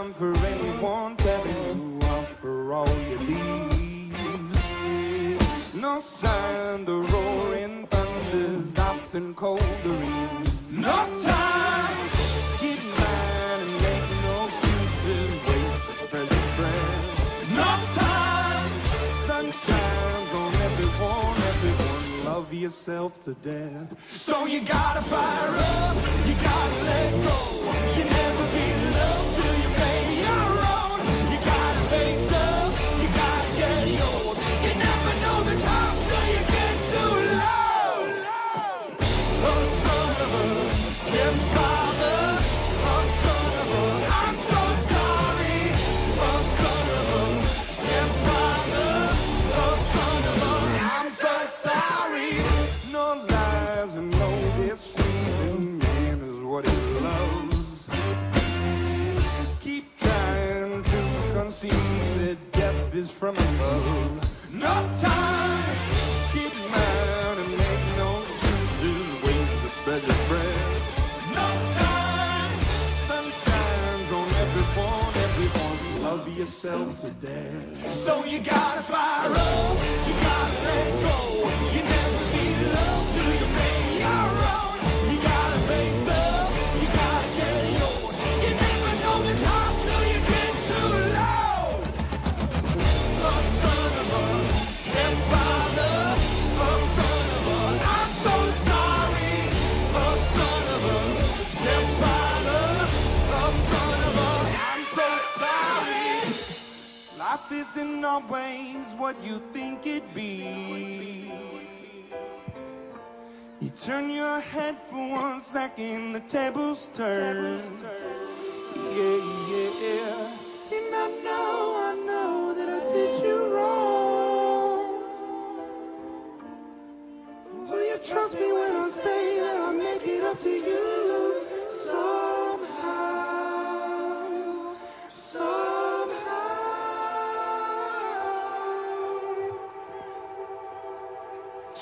time for anyone telling you off for all your leaves. No sign the roaring thunder stopped and cold the rain. No time. Get mine and make no excuses. Waste the precious breath. No time. Sun shines on everyone. Everyone love yourself to death. So you gotta fire up. You gotta let go. You never. From above. No time, keep in mind and make no excuses. Waste the precious breath. No time, sun shines on everyone, everyone. Love yourself to death. So you gotta fire up, you gotta let go. You never Life isn't always what you think it'd be. You turn your head for one second, the tables turn. Yeah, yeah. And I know, I know that I did you wrong. Will you trust me when I say that I make it up to you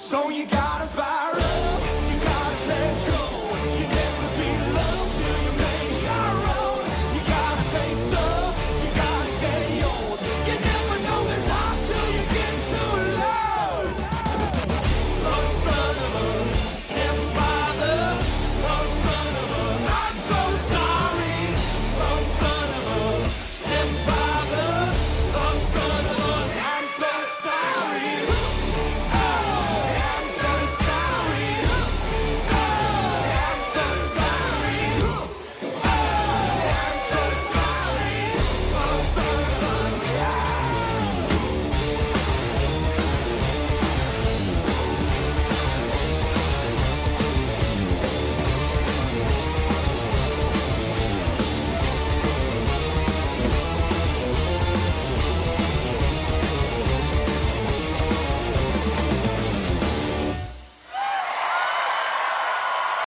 So you gotta fire up.